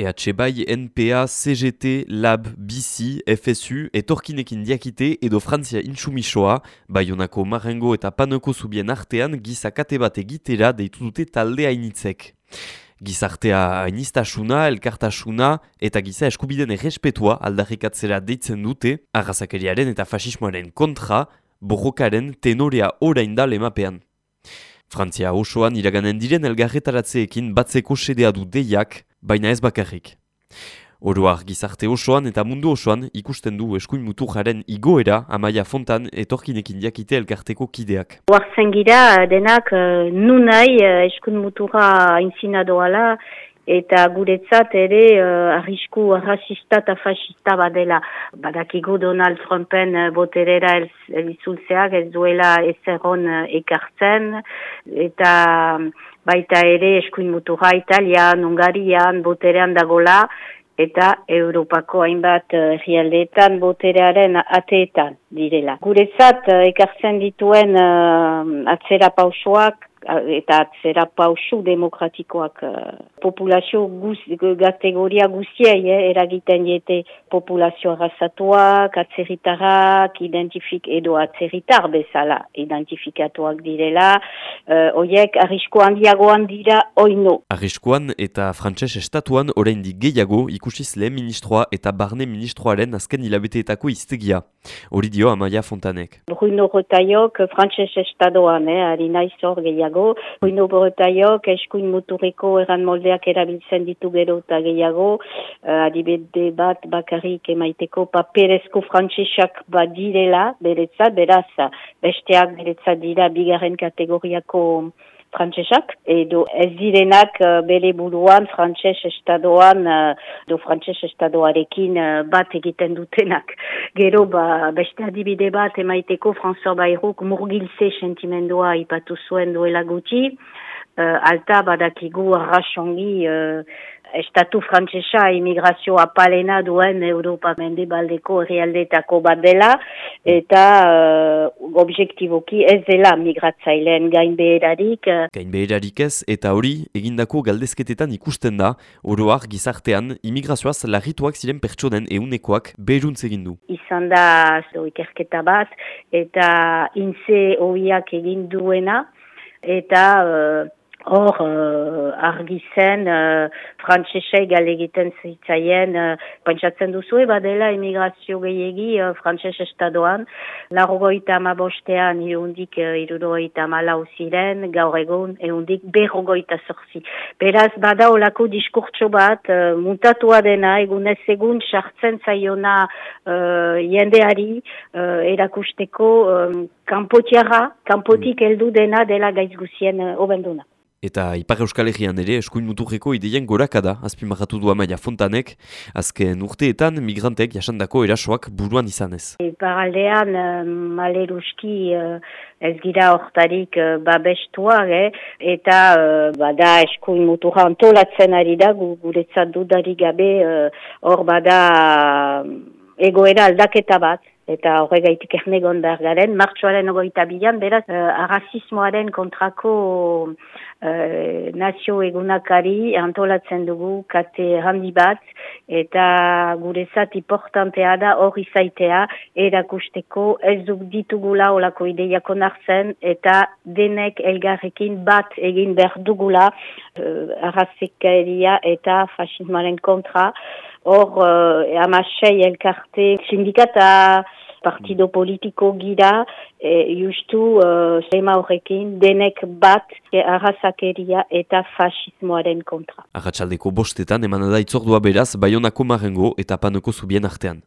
EH bai NPA, CGT, LAB, BC, FSU, etorkinekin diakite edo Frantzia intsumisoa, Bayonako Marengo eta Panoko zubien artean gizakate bat egitera deitu dute talde hainitzek. Gizartea hainiztasuna, elkartasuna eta giza eskubiden errespetua aldarrikatzera deitzen dute, arrazakeriaren eta fasismoaren kontra, borrokaren tenorea orain da lemapean. Frantzia osoan iraganen diren elgarretaratzeekin batzeko sedea du deiak, baina ez bakarrik. Oroar gizarte osoan eta mundu osoan ikusten du eskuin mutu jaren igoera amaia fontan etorkinekin jakite elkarteko kideak. Oartzen gira denak uh, nunai uh, eskuin mutura inzina doala eta guretzat ere uh, arrisku rasista eta fascista badela. Badakigu Donald Trumpen uh, boterera elizultzeak ez duela ezeron uh, ekartzen eta baita ere eskuin mutura Italian, Ungarian, boterean dagola, eta Europako hainbat herrialdeetan uh, boterearen ateetan direla. Guretzat ekartzen dituen uh, atzera pausoak eta atzera pausu demokratikoak uh, populazio guz, kategoria guztiei eh, eragiten diete populazio arrasatuak, atzerritarrak, identifik edo atzerritar bezala identifikatuak direla, uh, oiek arrisko handiagoan dira oino. Arriskoan eta frantses estatuan oraindik gehiago ikusiz lehen ministroa eta barne ministroaren azken hilabeteetako iztegia. Hori dio Amaia Fontanek. Bruno Rotaiok frantses estatuan, eh, ari naiz hor gehiago. Bruno Rotaiok eskuin muturiko eran moldeak erabiltzen ditu gero eta gehiago. Uh, adibide bat bakarrik emaiteko paperezko frantsesak bat direla, beretzat, beraz, besteak beretzat dira bigarren kategoriako frantsesak, edo ez direnak uh, bere buruan frantses estadoan, uh, do frantses estadoarekin uh, bat egiten dutenak. Gero, ba, beste adibide bat emaiteko François Bayruk murgilze sentimendua ipatu zuen duela guti, uh, alta badakigu arrasongi uh, estatu frantsesa imigrazio apalena duen Europa mendebaldeko realdeetako bat dela eta uh, objektiboki ez dela migratzaileen gainbeherarik. Uh, gainbeherarik ez eta hori egindako galdezketetan ikusten da oroak gizartean imigrazioaz larrituak ziren pertsonen eunekoak beruntz egin du. Izan da zo ikerketa bat eta inze hoiak egin duena eta uh, Hor, uh, argi zen, uh, frantzesei galegiten zitzaien, uh, pentsatzen duzu, badela emigrazio gehiagi uh, frantses estadoan, larrogoita ama bostean, irundik uh, irurogoita malau ziren, gaur egun, irundik berrogoita zorzi. Beraz, bada olako diskurtso bat, uh, mutatua dena, egunez egun, sartzen zaiona uh, jendeari, uh, erakusteko, um, kanpotiara, kanpotik heldu dena dela gaizguzien uh, obenduna. Eta Ipar Euskal Herrian ere eskuin muturreko ideien gorakada azpimarratu du amaia fontanek, azken urteetan migrantek jasandako erasoak buruan izanez. Ipar aldean uh, maleruski uh, ez gira hortarik uh, babestuak, eh? eta bada eskuin muturra antolatzen ari da, guretzat dudarik gabe, hor bada egoera aldaketa bat, eta horregaitik ernegon behar garen, martxoaren ogoita bilan, beraz, uh, arrazismoaren kontrako uh, nazio egunakari antolatzen dugu kate handi bat, eta gure zati portantea da hori zaitea erakusteko ez duk ditugula olako ideiako nartzen, eta denek elgarrekin bat egin behar dugula uh, arrazikeria eta fascismoaren kontra, hor uh, amasei elkarte sindikata partido politiko gira e, justu uh, zema horrekin denek bat e, arrazakeria eta fascismoaren kontra. Arratxaldeko bostetan eman da itzordua beraz Bayonako Marengo eta Panoko zubien artean.